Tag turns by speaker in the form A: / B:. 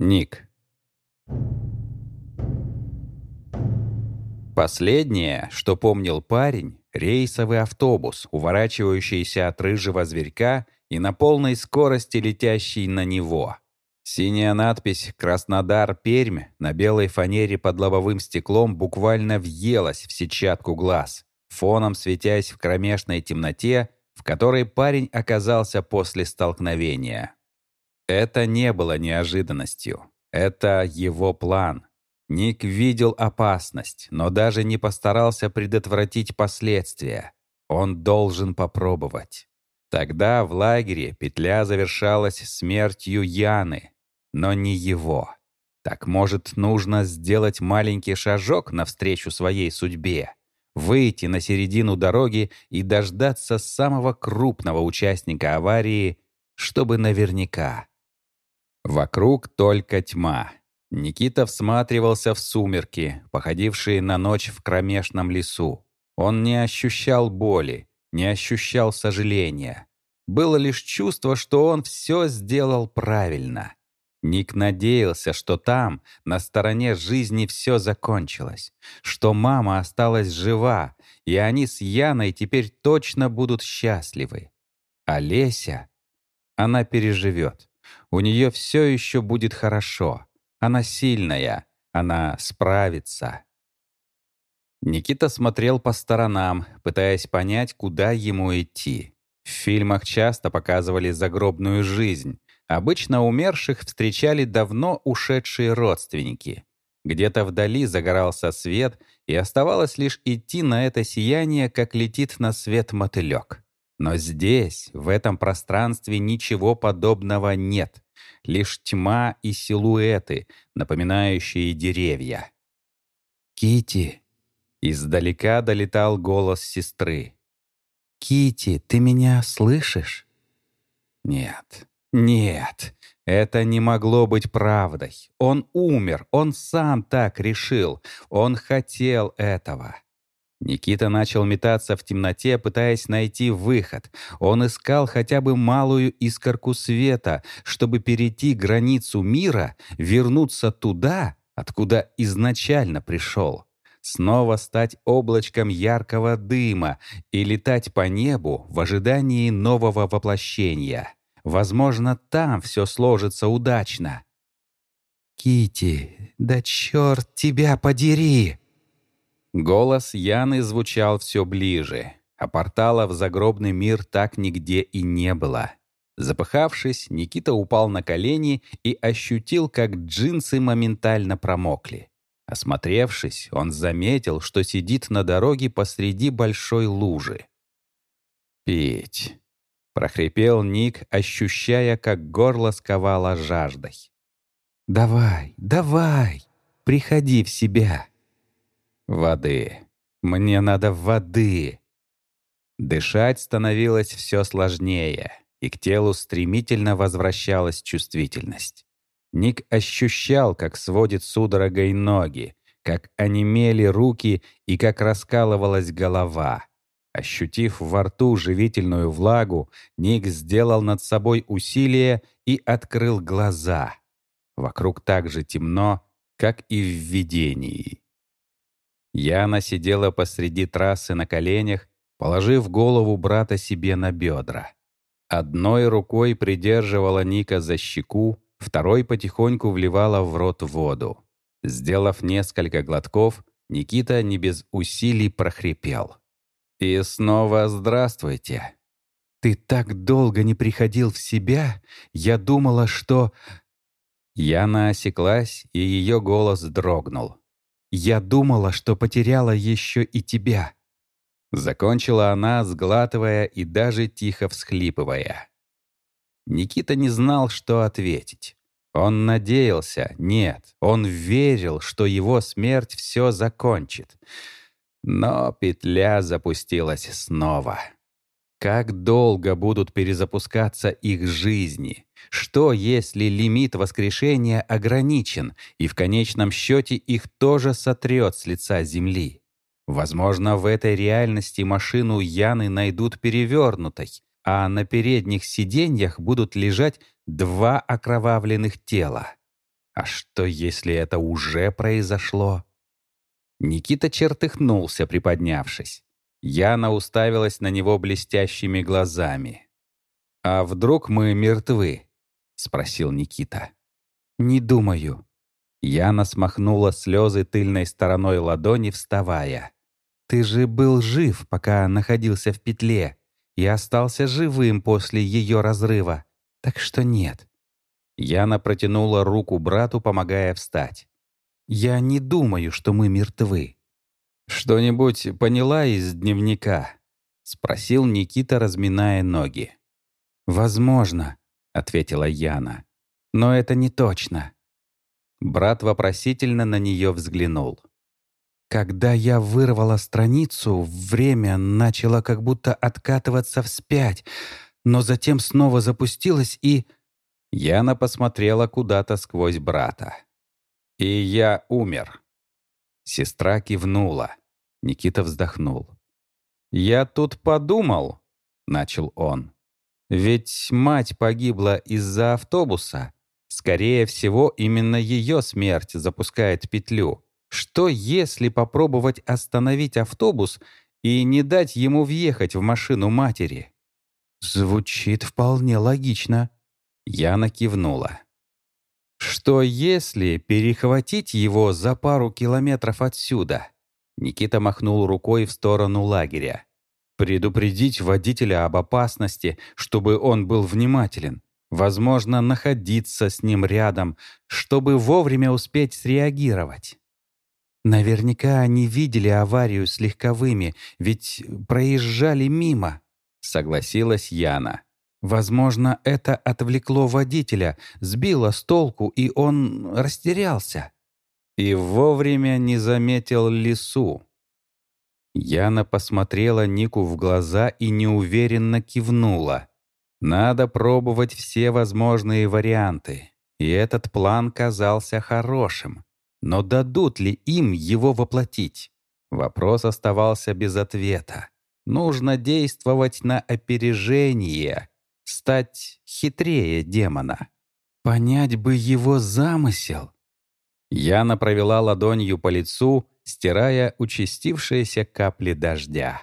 A: Ник. Последнее, что помнил парень, рейсовый автобус, уворачивающийся от рыжего зверька и на полной скорости летящий на него. Синяя надпись «Краснодар, Пермь» на белой фанере под лобовым стеклом буквально въелась в сетчатку глаз, фоном светясь в кромешной темноте, в которой парень оказался после столкновения. Это не было неожиданностью. Это его план. Ник видел опасность, но даже не постарался предотвратить последствия. Он должен попробовать. Тогда в лагере петля завершалась смертью Яны, но не его. Так может, нужно сделать маленький шажок навстречу своей судьбе, выйти на середину дороги и дождаться самого крупного участника аварии, чтобы наверняка. Вокруг только тьма. Никита всматривался в сумерки, походившие на ночь в кромешном лесу. Он не ощущал боли, не ощущал сожаления. Было лишь чувство, что он все сделал правильно. Ник надеялся, что там, на стороне жизни, все закончилось, что мама осталась жива, и они с Яной теперь точно будут счастливы. А Леся, она переживет. У нее все еще будет хорошо. Она сильная. Она справится. Никита смотрел по сторонам, пытаясь понять, куда ему идти. В фильмах часто показывали загробную жизнь. Обычно умерших встречали давно ушедшие родственники. Где-то вдали загорался свет, и оставалось лишь идти на это сияние, как летит на свет мотылек. Но здесь, в этом пространстве, ничего подобного нет. Лишь тьма и силуэты, напоминающие деревья. Кити, Издалека долетал голос сестры. Кити, ты меня слышишь?» «Нет, нет, это не могло быть правдой. Он умер, он сам так решил, он хотел этого». Никита начал метаться в темноте, пытаясь найти выход. Он искал хотя бы малую искорку света, чтобы перейти границу мира, вернуться туда, откуда изначально пришел. Снова стать облачком яркого дыма и летать по небу в ожидании нового воплощения. Возможно, там все сложится удачно. Кити, да черт тебя подери!» Голос Яны звучал все ближе, а портала в загробный мир так нигде и не было. Запыхавшись, Никита упал на колени и ощутил, как джинсы моментально промокли. Осмотревшись, он заметил, что сидит на дороге посреди большой лужи. «Пить!» — прохрипел Ник, ощущая, как горло сковало жаждой. «Давай, давай, приходи в себя!» Воды. Мне надо воды. Дышать становилось все сложнее, и к телу стремительно возвращалась чувствительность. Ник ощущал, как сводит судорогой ноги, как онемели руки и как раскалывалась голова. Ощутив во рту живительную влагу, Ник сделал над собой усилие и открыл глаза. Вокруг так же темно, как и в видении. Яна сидела посреди трассы на коленях, положив голову брата себе на бедра. Одной рукой придерживала Ника за щеку, второй потихоньку вливала в рот воду. Сделав несколько глотков, Никита не без усилий прохрипел. «И снова здравствуйте!» «Ты так долго не приходил в себя, я думала, что...» Яна осеклась, и ее голос дрогнул. Я думала, что потеряла еще и тебя». Закончила она, сглатывая и даже тихо всхлипывая. Никита не знал, что ответить. Он надеялся, нет, он верил, что его смерть все закончит. Но петля запустилась снова. Как долго будут перезапускаться их жизни? Что, если лимит воскрешения ограничен, и в конечном счете их тоже сотрет с лица земли? Возможно, в этой реальности машину Яны найдут перевернутой, а на передних сиденьях будут лежать два окровавленных тела. А что, если это уже произошло? Никита чертыхнулся, приподнявшись. Яна уставилась на него блестящими глазами. «А вдруг мы мертвы?» — спросил Никита. «Не думаю». Яна смахнула слезы тыльной стороной ладони, вставая. «Ты же был жив, пока находился в петле, и остался живым после ее разрыва. Так что нет». Яна протянула руку брату, помогая встать. «Я не думаю, что мы мертвы». «Что-нибудь поняла из дневника?» — спросил Никита, разминая ноги. «Возможно», — ответила Яна. «Но это не точно». Брат вопросительно на нее взглянул. Когда я вырвала страницу, время начало как будто откатываться вспять, но затем снова запустилось и... Яна посмотрела куда-то сквозь брата. «И я умер». Сестра кивнула. Никита вздохнул. «Я тут подумал», — начал он. Ведь мать погибла из-за автобуса. Скорее всего, именно ее смерть запускает петлю. Что если попробовать остановить автобус и не дать ему въехать в машину матери? Звучит вполне логично. Яна кивнула. Что если перехватить его за пару километров отсюда? Никита махнул рукой в сторону лагеря. Предупредить водителя об опасности, чтобы он был внимателен. Возможно, находиться с ним рядом, чтобы вовремя успеть среагировать. Наверняка они видели аварию с легковыми, ведь проезжали мимо, согласилась Яна. Возможно, это отвлекло водителя, сбило с толку, и он растерялся. И вовремя не заметил лису. Яна посмотрела Нику в глаза и неуверенно кивнула. Надо пробовать все возможные варианты. И этот план казался хорошим. Но дадут ли им его воплотить? Вопрос оставался без ответа. Нужно действовать на опережение, стать хитрее демона. Понять бы его замысел. Яна провела ладонью по лицу, стирая участившиеся капли дождя.